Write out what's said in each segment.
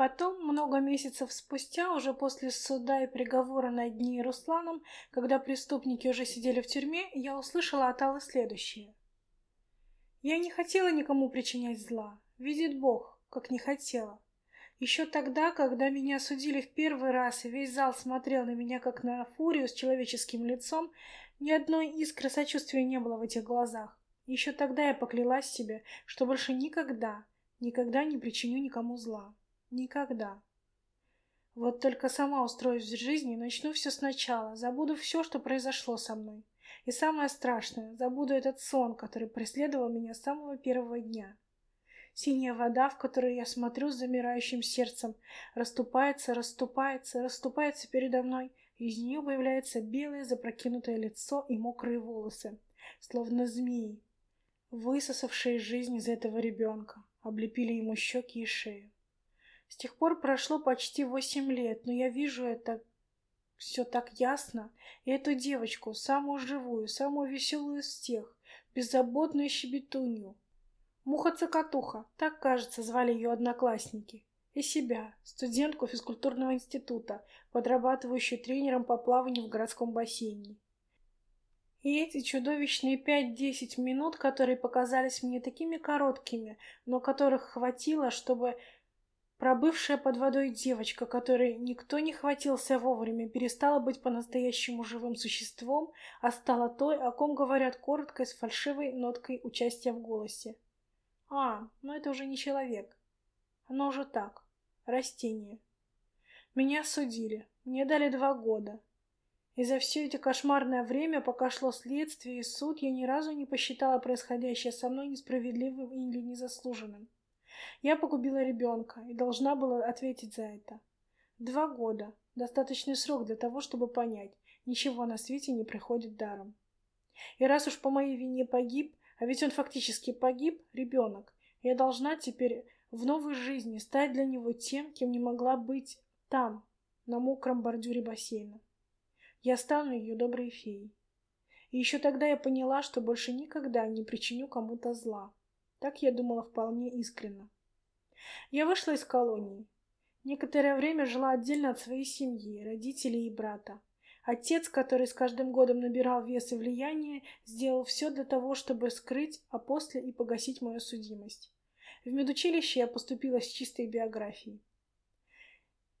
Потом, много месяцев спустя, уже после суда и приговора над ней Русланом, когда преступники уже сидели в тюрьме, я услышала от Аллы следующее. Я не хотела никому причинять зла. Видит Бог, как не хотела. Еще тогда, когда меня судили в первый раз, и весь зал смотрел на меня, как на фурию с человеческим лицом, ни одной искры сочувствия не было в этих глазах. Еще тогда я поклялась себе, что больше никогда, никогда не причиню никому зла. Никогда. Вот только сама устроюсь в жизни, начну все сначала, забуду все, что произошло со мной. И самое страшное, забуду этот сон, который преследовал меня с самого первого дня. Синяя вода, в которую я смотрю с замирающим сердцем, расступается, расступается, расступается передо мной, и из нее появляется белое запрокинутое лицо и мокрые волосы, словно змеи, высосавшие жизнь из этого ребенка, облепили ему щеки и шею. С тех пор прошло почти восемь лет, но я вижу это все так ясно, и эту девочку, самую живую, самую веселую из всех, беззаботную щебетунью, Муха-цокотуха, так, кажется, звали ее одноклассники. И себя, студентку физкультурного института, подрабатывающую тренером по плаванию в городском бассейне. И эти чудовищные пять-десять минут, которые показались мне такими короткими, но которых хватило, чтобы пробывшая под водой девочка, которой никто не хватился вовремя, перестала быть по-настоящему живым существом, а стала той, о ком говорят коротко и с фальшивой ноткой участия в голосе. А, ну это уже не человек. Оно уже так. Растение. Меня судили. Мне дали два года. И за все это кошмарное время, пока шло следствие и суд, я ни разу не посчитала происходящее со мной несправедливым или незаслуженным. Я погубила ребенка и должна была ответить за это. Два года — достаточный срок для того, чтобы понять, ничего на свете не приходит даром. И раз уж по моей вине погиб, а ведь он фактически погиб, ребенок. Я должна теперь в новой жизни стать для него тем, кем не могла быть там, на мокром бордюре бассейна. Я стану ее доброй феей. И еще тогда я поняла, что больше никогда не причиню кому-то зла. Так я думала вполне искренно. Я вышла из колонии. Некоторое время жила отдельно от своей семьи, родителей и брата. Отец, который с каждым годом набирал вес и влияние, сделал все для того, чтобы скрыть, а после и погасить мою судимость. В медучилище я поступила с чистой биографией.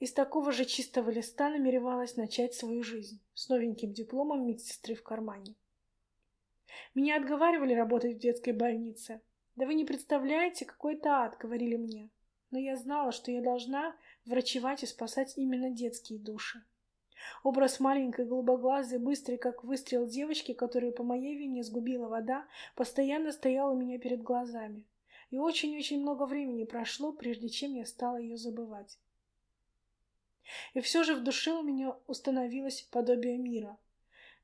Из такого же чистого листа намеревалась начать свою жизнь, с новеньким дипломом медсестры в кармане. Меня отговаривали работать в детской больнице. «Да вы не представляете, какой это ад», — говорили мне. Но я знала, что я должна врачевать и спасать именно детские души. Образ маленькой голубоглазой, быстрой, как выстрел девочки, которую по моей вине сгубила вода, постоянно стоял у меня перед глазами. И очень-очень много времени прошло, прежде чем я стала ее забывать. И все же в душе у меня установилось подобие мира.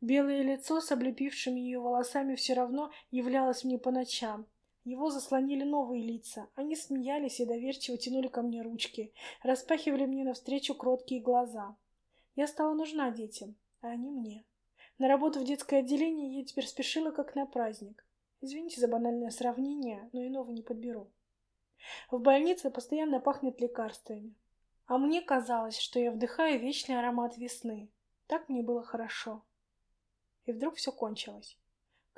Белое лицо с облепившими ее волосами все равно являлось мне по ночам. Его заслонили новые лица. Они смеялись и доверчиво тянули ко мне ручки, распахивали мне навстречу кроткие глаза. Я стала нужна детям, а они мне. На работу в детское отделение я теперь спешила, как на праздник. Извините за банальное сравнение, но иного не подберу. В больнице постоянно пахнет лекарствами. А мне казалось, что я вдыхаю вечный аромат весны. Так мне было хорошо. И вдруг все кончилось.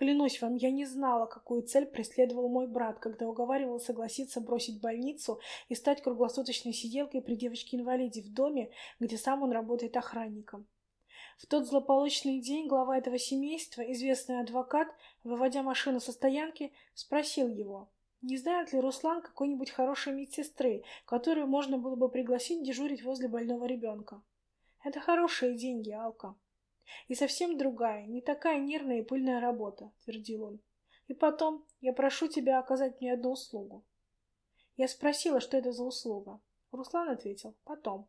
Клянусь вам, я не знала, какую цель преследовал мой брат, когда уговаривал согласиться бросить больницу и стать круглосуточной сиделкой при девочке-инвалиде в доме, где сам он работает охранником. В тот злополучный день глава этого семейства, известный адвокат, выводя машину со стоянки, спросил его, не знает ли Руслан какой-нибудь хорошей медсестры, которую можно было бы пригласить дежурить возле больного ребенка. Это хорошие деньги, Алка. И совсем другая, не такая нервная и пыльная работа, твердил он. И потом, я прошу тебя оказать мне одну услугу. Я спросила, что это за услуга. Руслан ответил, потом.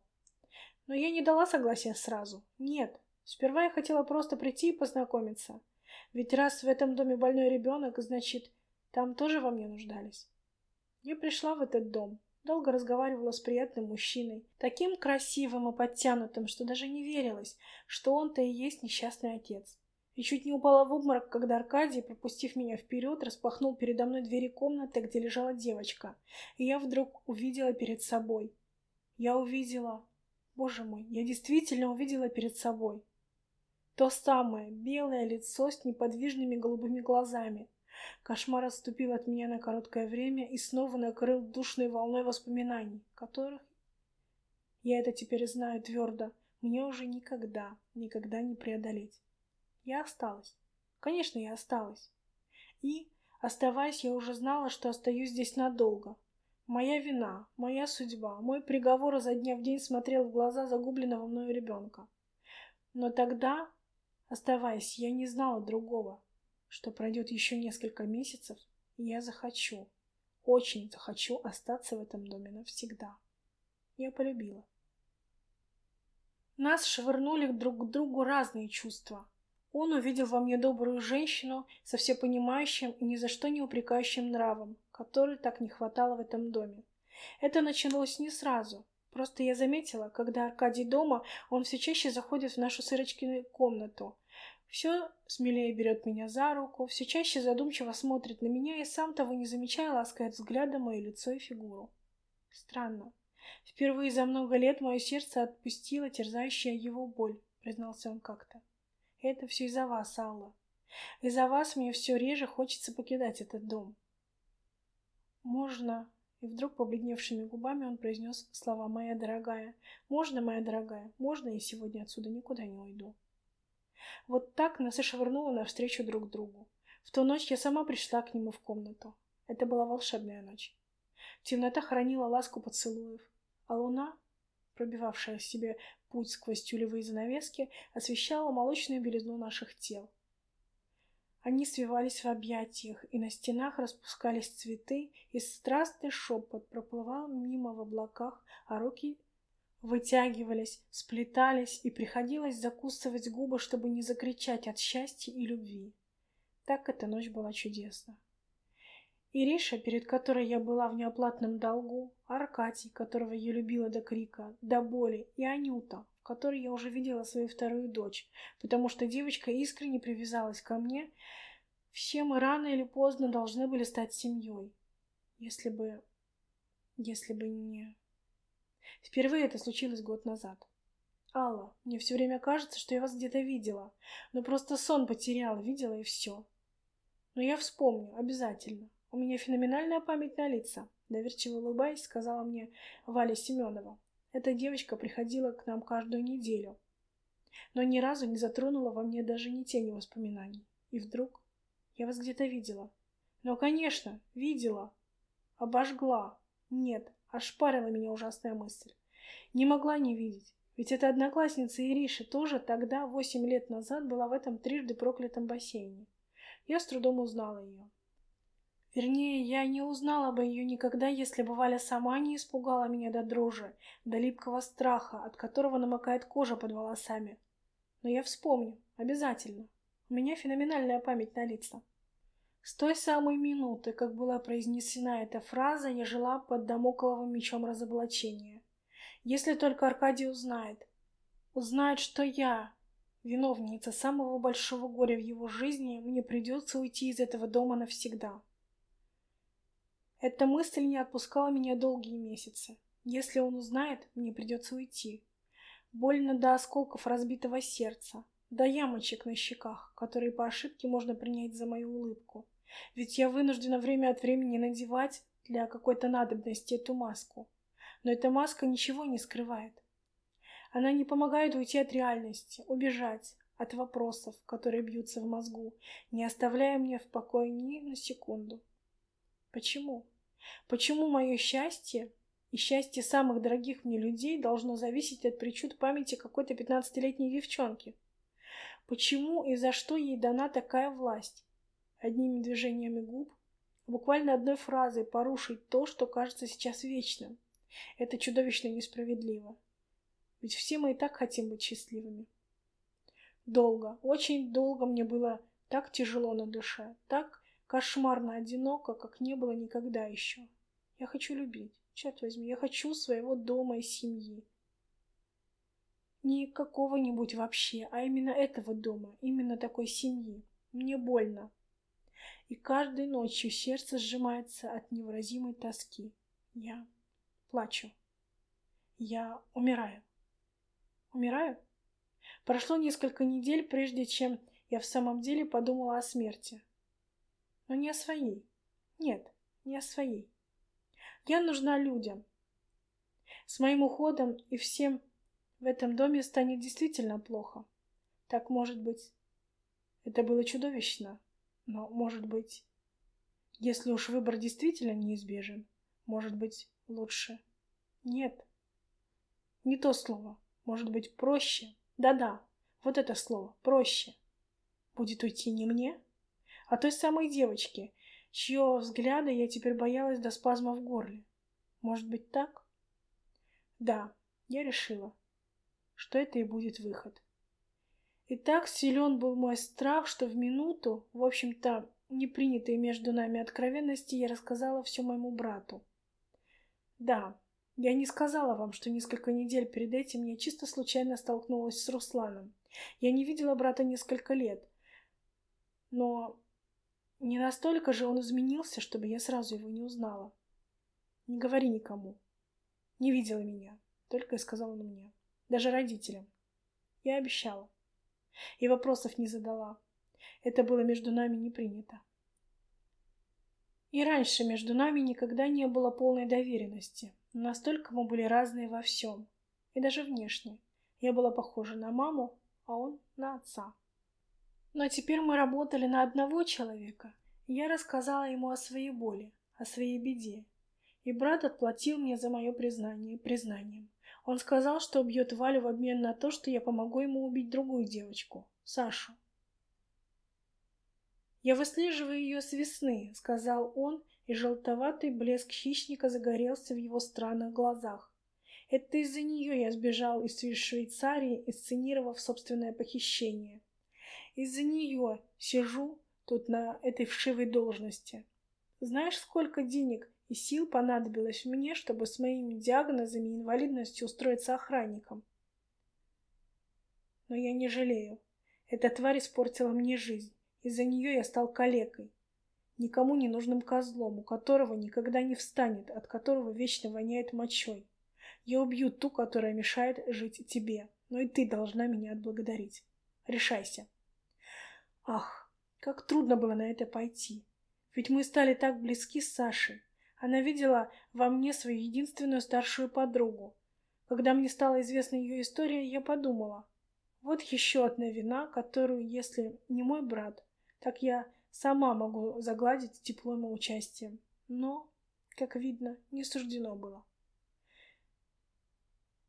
Но я не дала согласия сразу. Нет. Сперва я хотела просто прийти и познакомиться. Ведь раз в этом доме больной ребенок, значит, там тоже во мне нуждались. Я пришла в этот дом, Долго разговаривала с приятным мужчиной, таким красивым и подтянутым, что даже не верилось, что он-то и есть несчастный отец. И чуть не упала в обморок, когда Аркадий, пропустив меня вперед, распахнул передо мной двери комнаты, где лежала девочка, и я вдруг увидела перед собой я увидела... Боже мой, я действительно увидела перед собой. То самое белое лицо с неподвижными голубыми глазами. Кошмар отступил от меня на короткое время и снова накрыл душной волной воспоминаний, которых, я это теперь знаю твердо, мне уже никогда, никогда не преодолеть. Я осталась. Конечно, я осталась. И, оставаясь, я уже знала, что остаюсь здесь надолго. Моя вина, моя судьба, мой приговор изо дня в день смотрел в глаза загубленного мною ребенка. Но тогда, оставаясь, я не знала другого, что пройдет еще несколько месяцев, я захочу, очень захочу остаться в этом доме навсегда. Я полюбила. Нас швырнули друг к другу разные чувства. Он увидел во мне добрую женщину со всепонимающим и ни за что не упрекающим нравом, который так не хватало в этом доме. Это началось не сразу. Просто я заметила, когда Аркадий дома, он все чаще заходит в нашу с комнату. Все смелее берет меня за руку, все чаще задумчиво смотрит на меня и сам того не замечая ласкает взглядом мое лицо и фигуру. Странно. Впервые за много лет мое сердце отпустило терзающая его боль, признался он как-то. Это все из-за вас, Алла. Из-за вас мне все реже хочется покидать этот дом. Можно... И вдруг побледневшими губами он произнес слова «Моя дорогая». «Можно, моя дорогая? Можно я сегодня отсюда никуда не уйду?» Вот так нас и швырнуло навстречу друг другу. В ту ночь я сама пришла к нему в комнату. Это была волшебная ночь. Темнота хранила ласку поцелуев, а луна, пробивавшая себе путь сквозь тюлевые занавески, освещала молочную белизну наших тел. Они свивались в объятиях, и на стенах распускались цветы, и страстный шепот проплывал мимо в облаках, а руки вытягивались, сплетались, и приходилось закусывать губы, чтобы не закричать от счастья и любви. Так эта ночь была чудесна. Ириша, перед которой я была в неоплатном долгу, Аркадий, которого я любила до крика, до боли, и Анюта, в которой я уже видела свою вторую дочь, потому что девочка искренне привязалась ко мне. Все мы рано или поздно должны были стать семьей. Если бы... Если бы не... Впервые это случилось год назад. Алла, мне все время кажется, что я вас где-то видела, но просто сон потеряла, видела и все. Но я вспомню, обязательно. У меня феноменальная память на лица, доверчиво улыбаясь, сказала мне Валя Семенова. Эта девочка приходила к нам каждую неделю, но ни разу не затронула во мне даже ни тени воспоминаний. И вдруг я вас где-то видела. Ну, конечно, видела. Обожгла. Нет, ошпарила меня ужасная мысль. Не могла не видеть. Ведь эта одноклассница Ириша тоже тогда, восемь лет назад, была в этом трижды проклятом бассейне. Я с трудом узнала ее. Вернее, я не узнала бы ее никогда, если бы Валя сама не испугала меня до дрожи, до липкого страха, от которого намокает кожа под волосами. Но я вспомню, обязательно. У меня феноменальная память на лица. С той самой минуты, как была произнесена эта фраза, я жила под домокловым мечом разоблачения. Если только Аркадий узнает, узнает, что я, виновница самого большого горя в его жизни, мне придется уйти из этого дома навсегда. Эта мысль не отпускала меня долгие месяцы. Если он узнает, мне придется уйти. Больно до осколков разбитого сердца, до ямочек на щеках, которые по ошибке можно принять за мою улыбку. Ведь я вынуждена время от времени надевать для какой-то надобности эту маску. Но эта маска ничего не скрывает. Она не помогает уйти от реальности, убежать от вопросов, которые бьются в мозгу, не оставляя меня в покое ни на секунду. Почему? Почему мое счастье и счастье самых дорогих мне людей должно зависеть от причуд памяти какой-то пятнадцатилетней девчонки? Почему и за что ей дана такая власть? Одними движениями губ, буквально одной фразой порушить то, что кажется сейчас вечным. Это чудовищно несправедливо. Ведь все мы и так хотим быть счастливыми. Долго, очень долго мне было так тяжело на душе, так Кошмарно одиноко, как не было никогда еще. Я хочу любить. Черт возьми, я хочу своего дома и семьи. Не какого-нибудь вообще, а именно этого дома, именно такой семьи. Мне больно. И каждой ночью сердце сжимается от невыразимой тоски. Я плачу. Я умираю. Умираю? Прошло несколько недель, прежде чем я в самом деле подумала о смерти. Но не о своей. Нет, не о своей. Я нужна людям. С моим уходом и всем в этом доме станет действительно плохо. Так может быть. Это было чудовищно. Но, может быть, если уж выбор действительно неизбежен, может быть, лучше. Нет. Не то слово. Может быть, проще. Да-да, вот это слово. Проще. Будет уйти не мне, а той самой девочке, чье взгляда я теперь боялась до спазма в горле. Может быть так? Да, я решила, что это и будет выход. И так силен был мой страх, что в минуту, в общем-то, не принятой между нами откровенности, я рассказала все моему брату. Да, я не сказала вам, что несколько недель перед этим я чисто случайно столкнулась с Русланом. Я не видела брата несколько лет. Но не настолько же он изменился, чтобы я сразу его не узнала. Не говори никому. Не видела меня, только и сказал он мне. Даже родителям. Я обещала. И вопросов не задала. Это было между нами не принято. И раньше между нами никогда не было полной доверенности. Настолько мы были разные во всем. И даже внешне. Я была похожа на маму, а он на отца. Но теперь мы работали на одного человека, и я рассказала ему о своей боли, о своей беде. И брат отплатил мне за мое признание признанием. Он сказал, что убьет Валю в обмен на то, что я помогу ему убить другую девочку, Сашу. «Я выслеживаю ее с весны», — сказал он, и желтоватый блеск хищника загорелся в его странных глазах. «Это из-за нее я сбежал из Швейцарии, инсценировав собственное похищение. Из-за нее сижу тут на этой вшивой должности. Знаешь, сколько денег и сил понадобилось мне, чтобы с моими диагнозами и инвалидностью устроиться охранником? Но я не жалею. Эта тварь испортила мне жизнь. Из-за нее я стал калекой. Никому не нужным козлом, у которого никогда не встанет, от которого вечно воняет мочой. Я убью ту, которая мешает жить тебе, но и ты должна меня отблагодарить. Решайся. Ах, как трудно было на это пойти. Ведь мы стали так близки с Сашей. Она видела во мне свою единственную старшую подругу. Когда мне стала известна ее история, я подумала, вот еще одна вина, которую, если не мой брат, так я сама могу загладить теплом и участием. Но, как видно, не суждено было.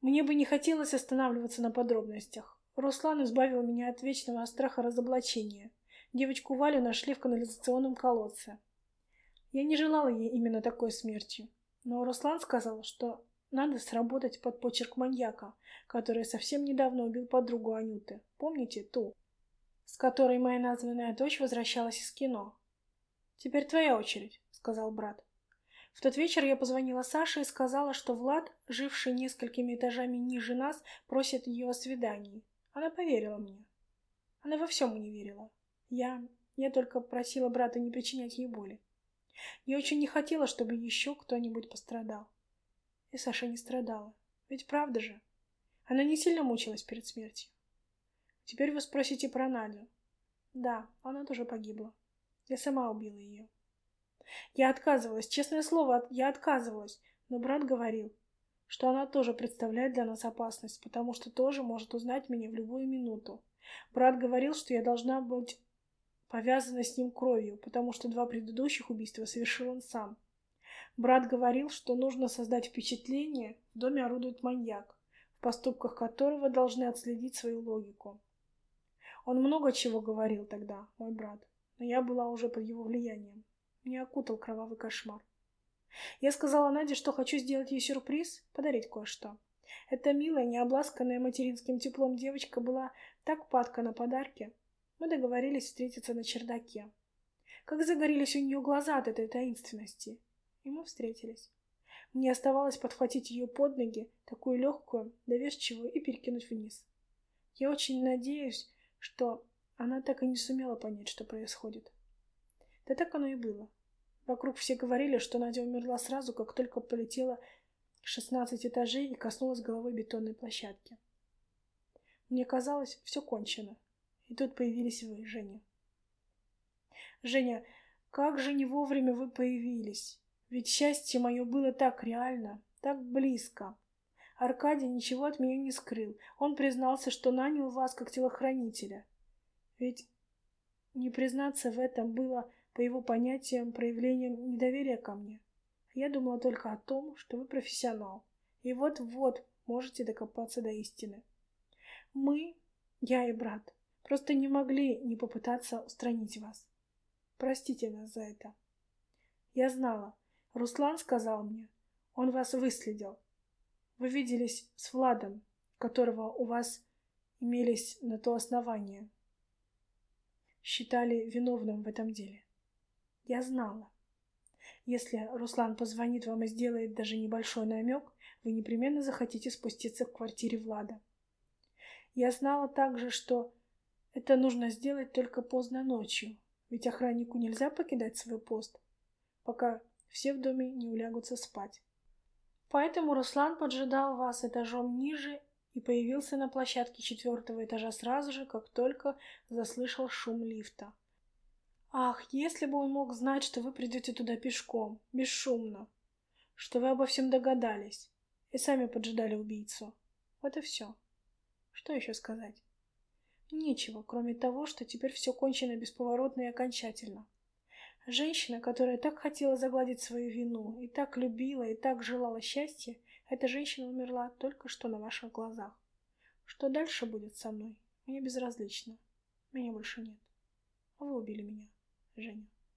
Мне бы не хотелось останавливаться на подробностях. Руслан избавил меня от вечного страха разоблачения. Девочку Валю нашли в канализационном колодце. Я не желала ей именно такой смертью. Но Руслан сказал, что надо сработать под почерк маньяка, который совсем недавно убил подругу Анюты. Помните ту, с которой моя названная дочь возвращалась из кино? «Теперь твоя очередь», — сказал брат. В тот вечер я позвонила Саше и сказала, что Влад, живший несколькими этажами ниже нас, просит ее о свидании. Она поверила мне. Она во всем мне верила. Я... я только просила брата не причинять ей боли. Я очень не хотела, чтобы еще кто-нибудь пострадал. И Саша не страдала. Ведь правда же? Она не сильно мучилась перед смертью. Теперь вы спросите про Надю. Да, она тоже погибла. Я сама убила ее. Я отказывалась, честное слово, я отказывалась. Но брат говорил, что она тоже представляет для нас опасность, потому что тоже может узнать меня в любую минуту. Брат говорил, что я должна быть повязана с ним кровью, потому что два предыдущих убийства совершил он сам. Брат говорил, что нужно создать впечатление, в доме орудует маньяк, в поступках которого должны отследить свою логику. Он много чего говорил тогда, мой брат, но я была уже под его влиянием. Меня окутал кровавый кошмар. Я сказала Наде, что хочу сделать ей сюрприз, подарить кое-что. Эта милая, необласканная материнским теплом девочка была так падка на подарки. Мы договорились встретиться на чердаке. Как загорелись у нее глаза от этой таинственности. И мы встретились. Мне оставалось подхватить ее под ноги, такую легкую, доверчивую, и перекинуть вниз. Я очень надеюсь, что она так и не сумела понять, что происходит. Да так оно и было. Вокруг все говорили, что Надя умерла сразу, как только полетела шестнадцать этажей и коснулась головой бетонной площадки. Мне казалось, все кончено. И тут появились вы, Женя. Женя, как же не вовремя вы появились. Ведь счастье мое было так реально, так близко. Аркадий ничего от меня не скрыл. Он признался, что нанял вас как телохранителя. Ведь не признаться в этом было, по его понятиям, проявлением недоверия ко мне. Я думала только о том, что вы профессионал. И вот-вот можете докопаться до истины. Мы, я и брат, просто не могли не попытаться устранить вас. Простите нас за это. Я знала. Руслан сказал мне. Он вас выследил. Вы виделись с Владом, которого у вас имелись на то основания. Считали виновным в этом деле. Я знала. Если Руслан позвонит вам и сделает даже небольшой намек, вы непременно захотите спуститься к квартире Влада. Я знала также, что это нужно сделать только поздно ночью, ведь охраннику нельзя покидать свой пост, пока все в доме не улягутся спать. Поэтому Руслан поджидал вас этажом ниже и появился на площадке четвертого этажа сразу же, как только заслышал шум лифта. Ах, если бы он мог знать, что вы придете туда пешком, бесшумно, что вы обо всем догадались и сами поджидали убийцу. Вот и все. Что еще сказать? Нечего, кроме того, что теперь все кончено бесповоротно и окончательно. Женщина, которая так хотела загладить свою вину, и так любила, и так желала счастья, эта женщина умерла только что на ваших глазах. Что дальше будет со мной, мне безразлично. Меня больше нет. Вы убили меня. Женя.